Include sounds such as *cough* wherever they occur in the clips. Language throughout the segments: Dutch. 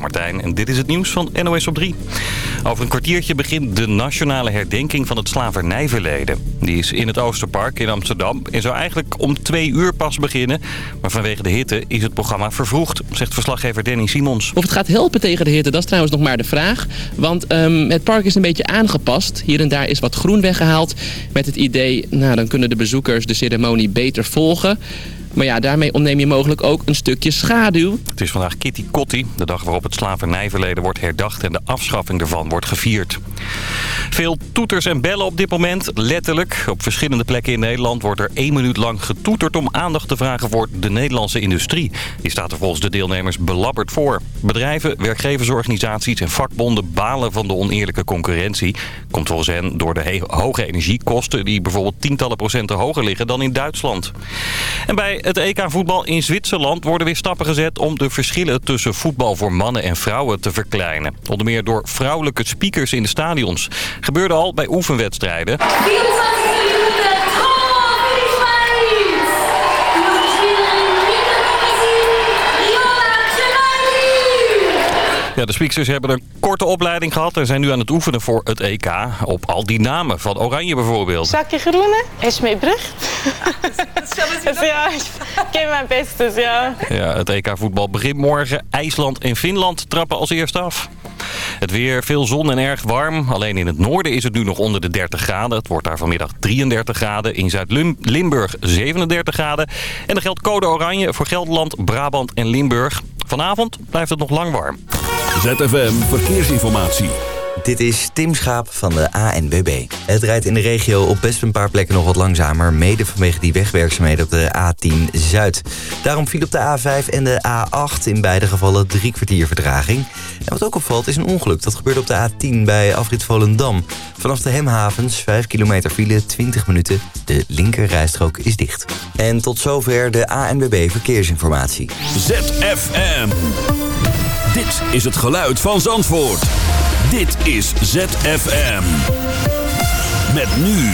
ben Martijn en dit is het nieuws van NOS op 3. Over een kwartiertje begint de nationale herdenking van het slavernijverleden. Die is in het Oosterpark in Amsterdam en zou eigenlijk om twee uur pas beginnen. Maar vanwege de hitte is het programma vervroegd, zegt verslaggever Danny Simons. Of het gaat helpen tegen de hitte, dat is trouwens nog maar de vraag. Want um, het park is een beetje aangepast. Hier en daar is wat groen weggehaald. Met het idee, nou dan kunnen de bezoekers de ceremonie beter volgen. Maar ja, daarmee ontneem je mogelijk ook een stukje schaduw. Het is vandaag Kitty Kotti, de dag waarop het slavernijverleden wordt herdacht en de afschaffing ervan wordt gevierd. Veel toeters en bellen op dit moment, letterlijk. Op verschillende plekken in Nederland wordt er één minuut lang getoeterd om aandacht te vragen voor de Nederlandse industrie. Die staat er volgens de deelnemers belabberd voor. Bedrijven, werkgeversorganisaties en vakbonden balen van de oneerlijke concurrentie. Komt volgens hen door de hoge energiekosten die bijvoorbeeld tientallen procenten hoger liggen dan in Duitsland. En bij het EK voetbal in Zwitserland worden weer stappen gezet om de verschillen tussen voetbal voor mannen en vrouwen te verkleinen. Onder meer door vrouwelijke speakers in de stadions. Gebeurde al bij oefenwedstrijden. Ja, de speakers hebben een korte opleiding gehad en zijn nu aan het oefenen voor het EK. Op al die namen, van Oranje bijvoorbeeld. Zakje groene, Esmee Brucht. *laughs* ja, ik ken mijn bestes, ja. Ja, het EK voetbal begint morgen. IJsland en Finland trappen als eerste af. Het weer, veel zon en erg warm. Alleen in het noorden is het nu nog onder de 30 graden. Het wordt daar vanmiddag 33 graden. In Zuid-Limburg 37 graden. En er geldt code oranje voor Gelderland, Brabant en Limburg. Vanavond blijft het nog lang warm. ZFM Verkeersinformatie. Dit is Tim Schaap van de ANWB. Het rijdt in de regio op best een paar plekken nog wat langzamer... mede vanwege die wegwerkzaamheden op de A10 Zuid. Daarom viel op de A5 en de A8 in beide gevallen drie kwartier vertraging. En wat ook opvalt is een ongeluk. Dat gebeurde op de A10 bij afrit Volendam. Vanaf de Hemhavens, 5 kilometer file, 20 minuten. De linkerrijstrook is dicht. En tot zover de ANWB Verkeersinformatie. ZFM. Dit is het geluid van Zandvoort. Dit is ZFM. Met nu.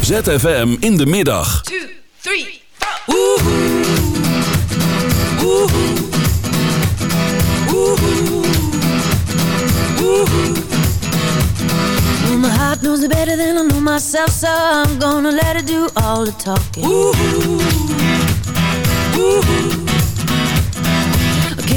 ZFM in de middag. 2, 3, 4. Oeh. Oeh. Oeh. Oeh. Well, my heart knows it better than I know myself, so I'm gonna let it do all the talking. Ooh. Ooh.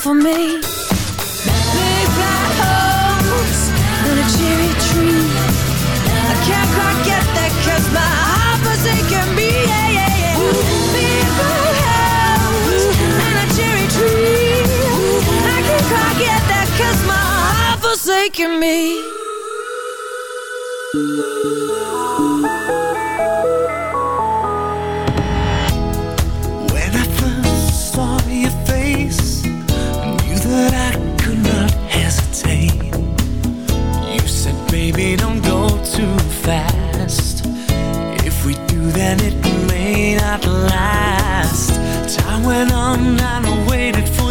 for me. Big black holes and a cherry tree. forsaken me. When I first saw your face, knew that I could not hesitate. You said, baby, don't go too fast. If we do, then it may not last. Time went on and I waited for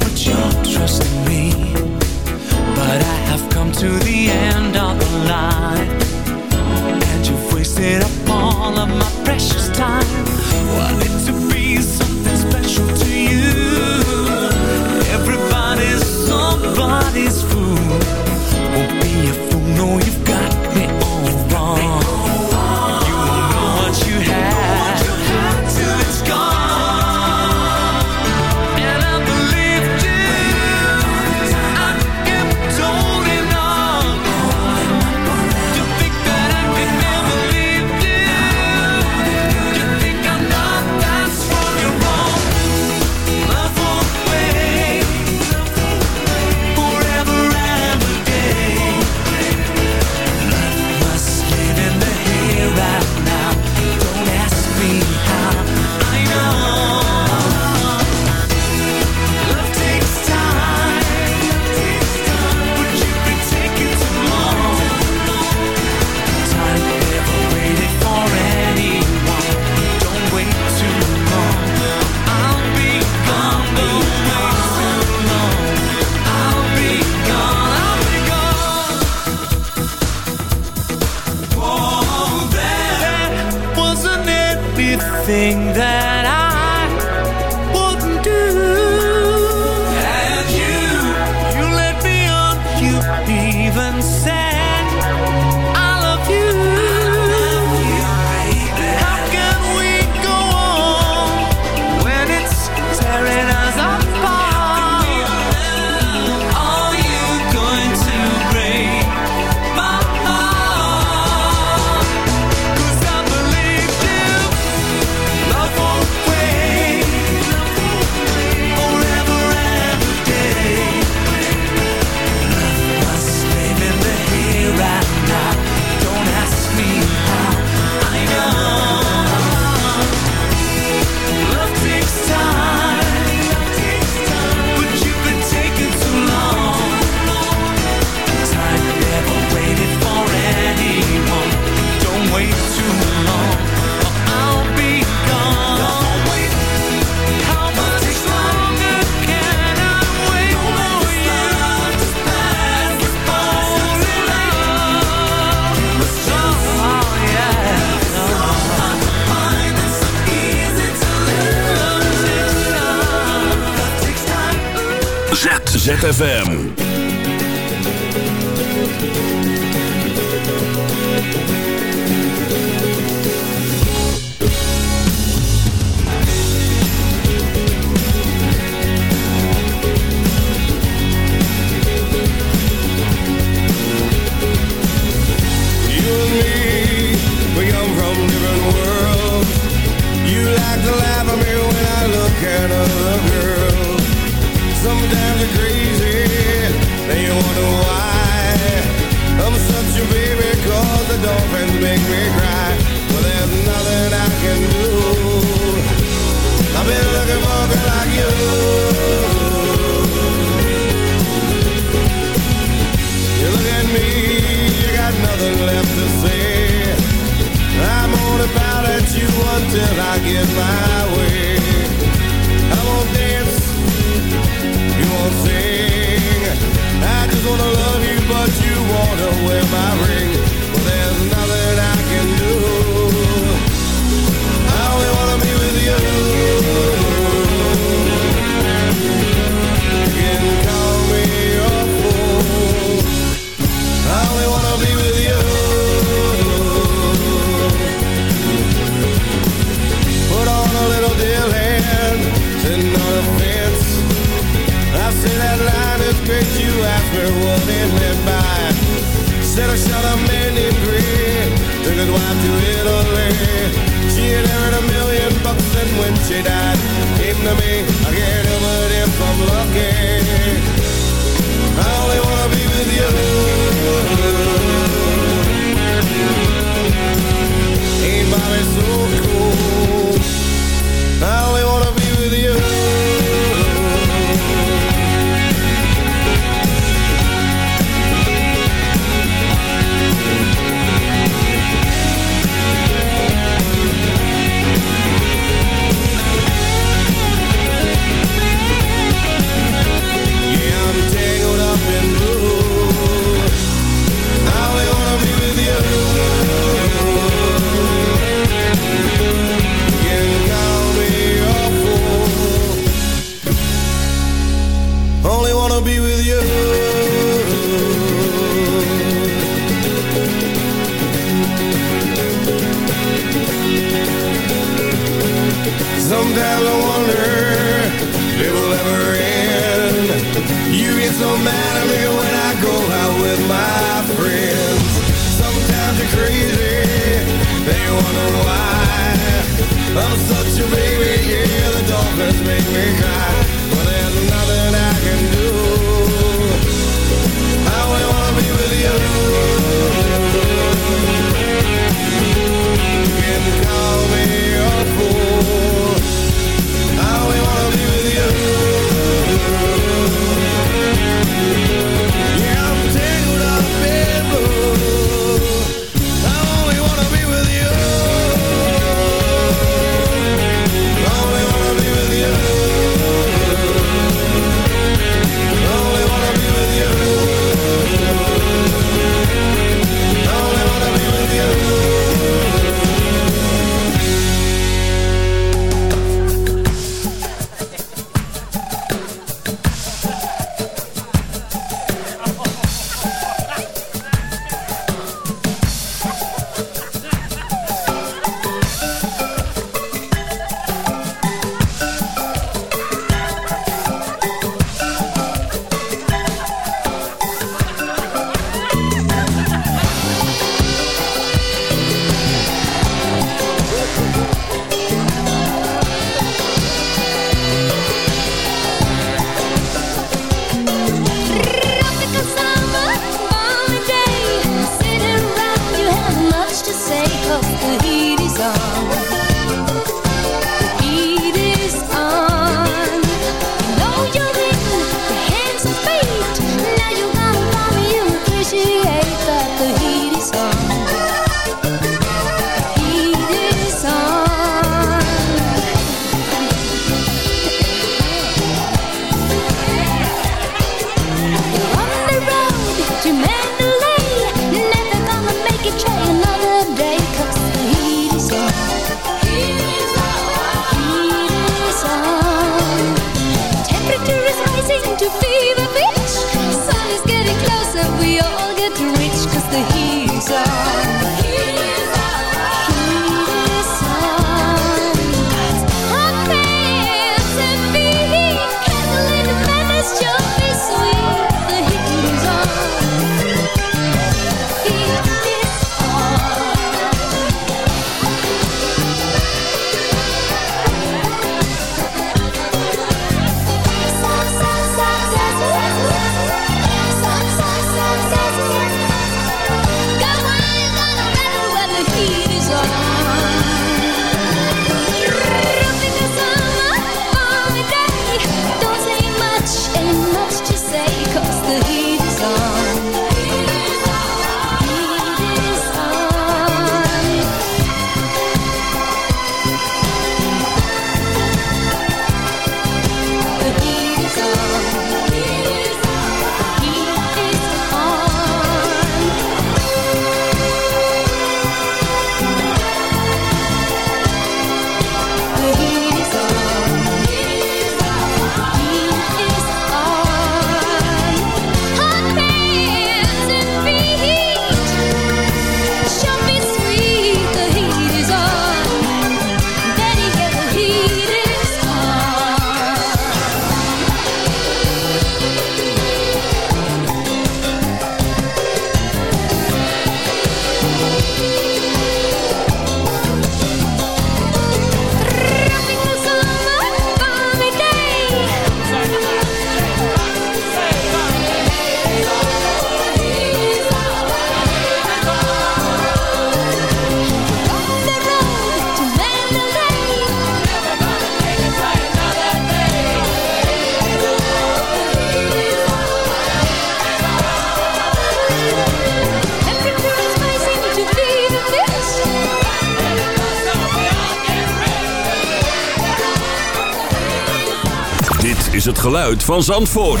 geluid van Zandvoort.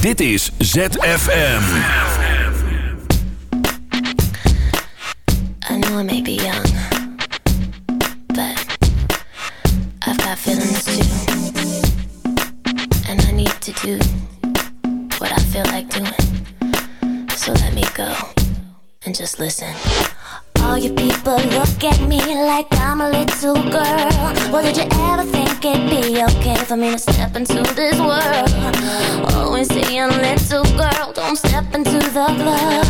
Dit is ZFM. I know I may be young, but I've got feelings too. And I need to do what I feel like doing. So let me go and just listen. All you people look at me like I'm a little girl. Well, did you ever think it'd be okay for me to step into this world? Always saying, little girl, don't step into the club.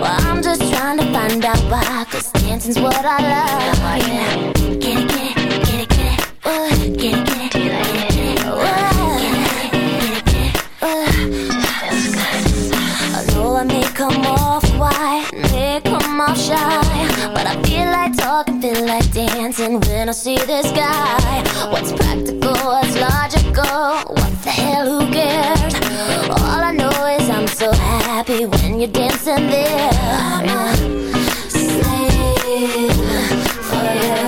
Well, I'm just trying to find out why, cause dancing's what I love. Oh, yeah. Get it, get it, get it, get it. Uh, get it, get it, get it, get it. I know I may come off quiet, may come off shy, but I feel like talking, feel like dancing when I see this guy. What's practical, what's logical? What the hell, who cares? All I know is I'm so happy when you're dancing there. I'm a slave for you.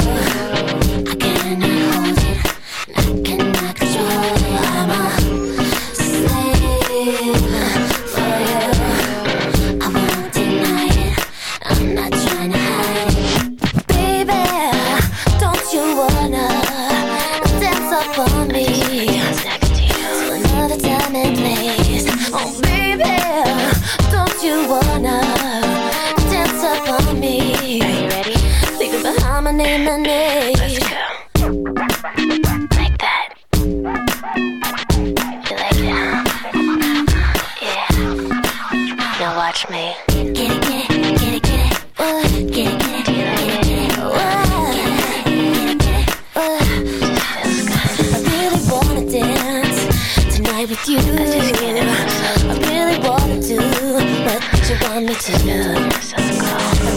I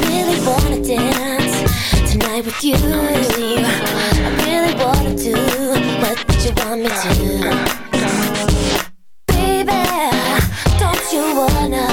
really wanna dance tonight with you. I really wanna do what you want me to. Baby, don't you wanna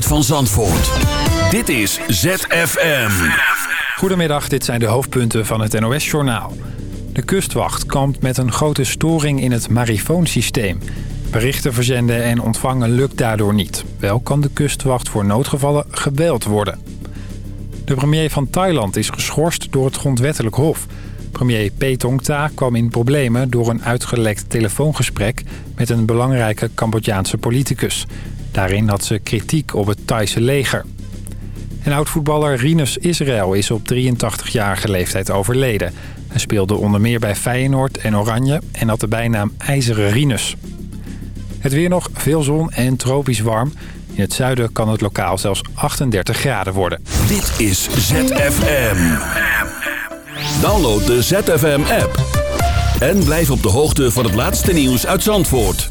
Van Zandvoort. Dit is ZFM. Goedemiddag, dit zijn de hoofdpunten van het NOS-journaal. De kustwacht kampt met een grote storing in het marifoonsysteem. Berichten verzenden en ontvangen lukt daardoor niet. Wel kan de kustwacht voor noodgevallen gebeld worden. De premier van Thailand is geschorst door het grondwettelijk hof. Premier Petongta kwam in problemen door een uitgelekt telefoongesprek... met een belangrijke Cambodjaanse politicus. Daarin had ze kritiek op het Thaise leger. En oud-voetballer Rinus Israël is op 83-jarige leeftijd overleden. Hij speelde onder meer bij Feyenoord en Oranje en had de bijnaam IJzeren Rinus. Het weer nog, veel zon en tropisch warm. In het zuiden kan het lokaal zelfs 38 graden worden. Dit is ZFM. Download de ZFM-app. En blijf op de hoogte van het laatste nieuws uit Zandvoort.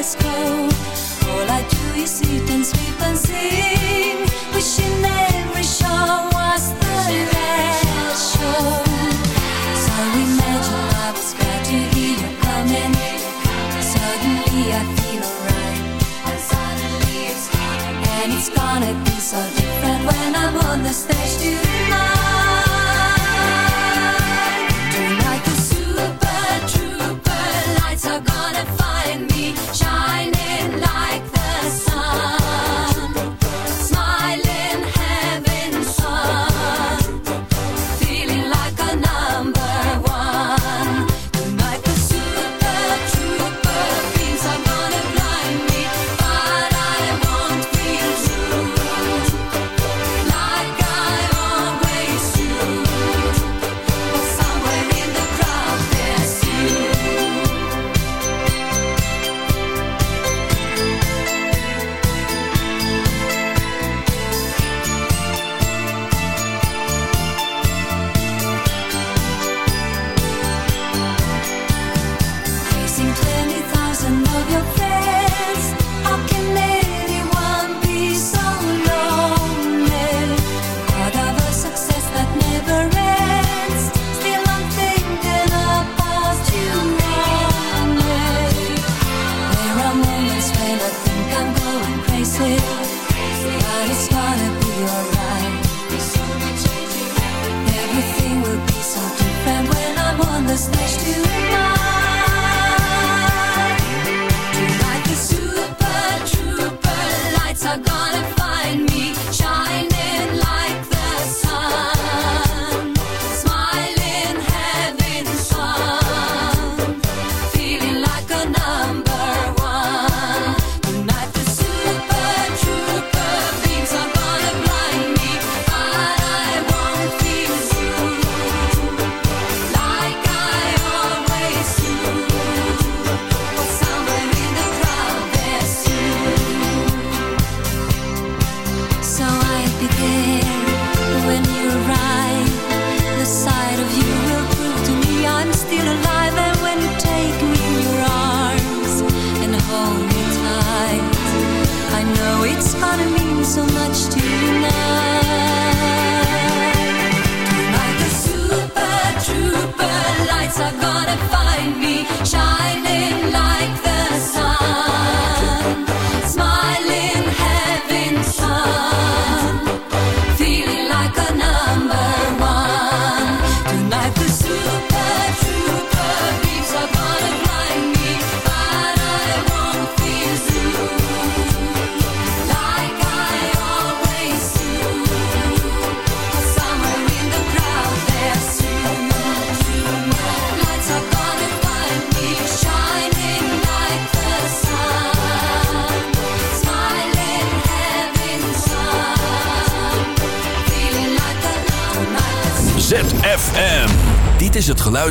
let's go All I do is sit and sleep and sing. Wishing every show was the last show So imagine I was glad to hear you coming Suddenly I feel alright. And suddenly it's And it's gonna be so different when I'm on the stage tonight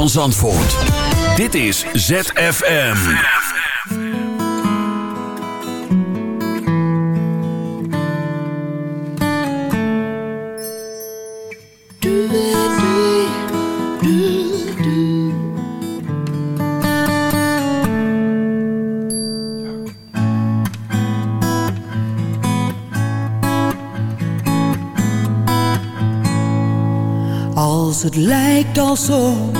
van Zandvoort. Dit is ZFM. Als het lijkt alsof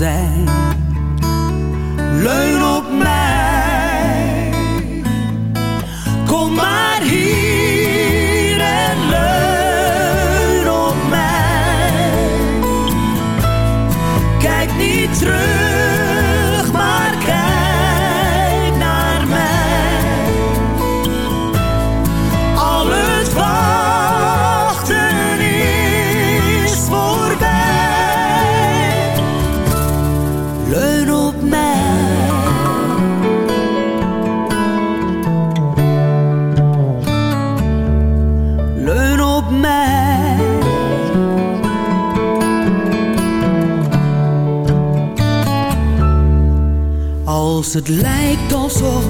zijn. Leun op mij. Kom maar hier Het lijkt alsof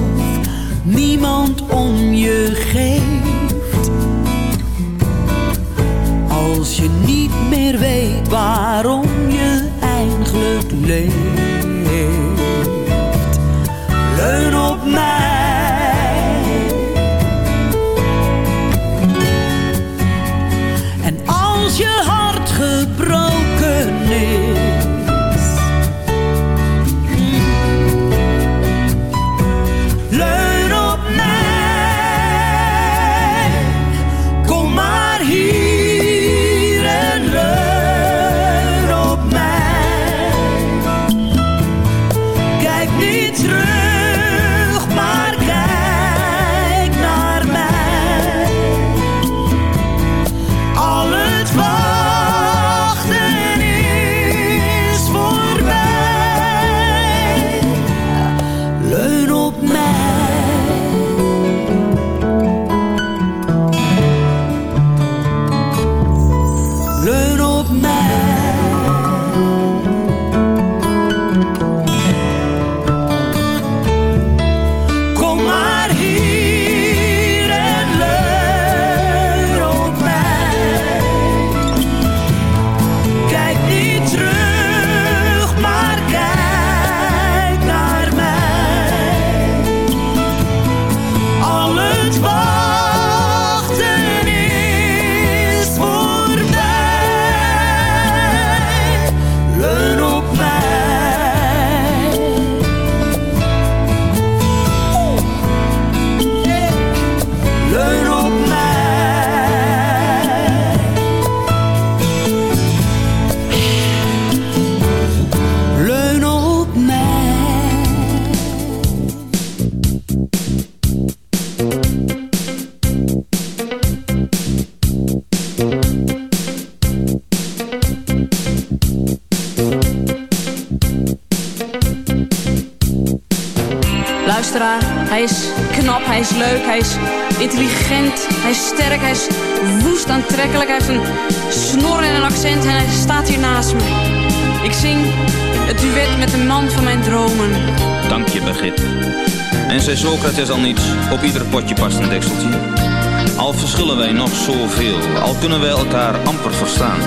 zoveel, al kunnen wij elkaar amper verstaan.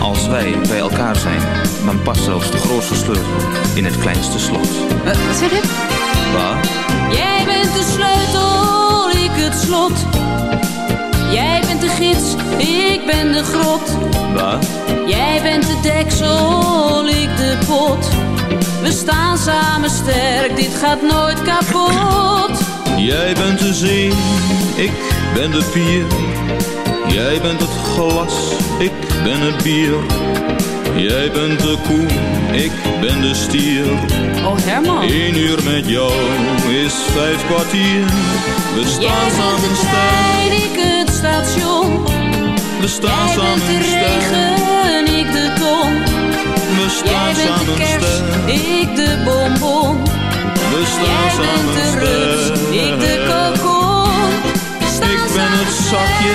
Als wij bij elkaar zijn, dan past zelfs de grootste sleutel in het kleinste slot. Eh, wat zeg je? Waar? Jij bent de sleutel, ik het slot. Jij bent de gids, ik ben de grot. Waar? Jij bent de deksel, ik de pot. We staan samen sterk, dit gaat nooit kapot. Jij bent de zee, ik ben de pier. Jij bent het glas, ik ben het bier. Jij bent de koe, ik ben de stier. Oh Herman. Eén uur met jou is vijf kwartier. We staan bent samen de trein, ik het station. we staan Jij bent samen de sterk. regen, ik de ton. We Jij staan bent de samen kerst, ik de bonbon. we staan Jij bent samen de ik de kokon. Ik ben het zakje,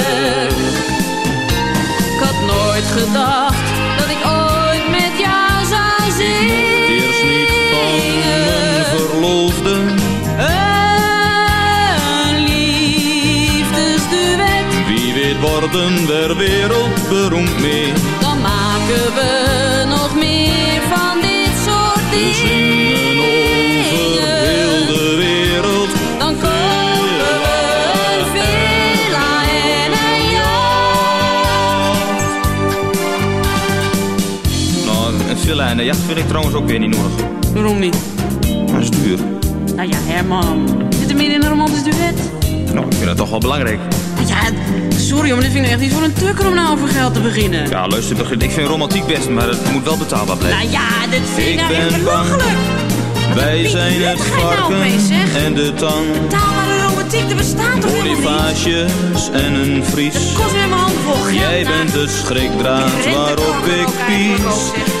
Gedacht dat ik ooit met jou zou zingen. Eerst niet van verloofde. Een liefdesduet, Wie weet worden we wereldberoemd mee. dan maken we een jacht vind ik trouwens ook weer niet nodig. Waarom niet? Dat is duur. Nou ja, Herman. Zit er meer in een romantisch duet? Nou, ik vind dat toch wel belangrijk. Ja, sorry, maar dit vind ik echt niet voor een tukker om nou over geld te beginnen. Ja, luister, begin- ik vind romantiek best, maar het moet wel betaalbaar blijven. Nou ja, dit vind ik Ik nou echt belachelijk. Wij zijn het nou varken en de tang. Betaalbare romantiek, er bestaat toch helemaal niet? En een vries. Kost weer mijn handen vol. Jij nou. bent de schrikdraad waarop ik pies.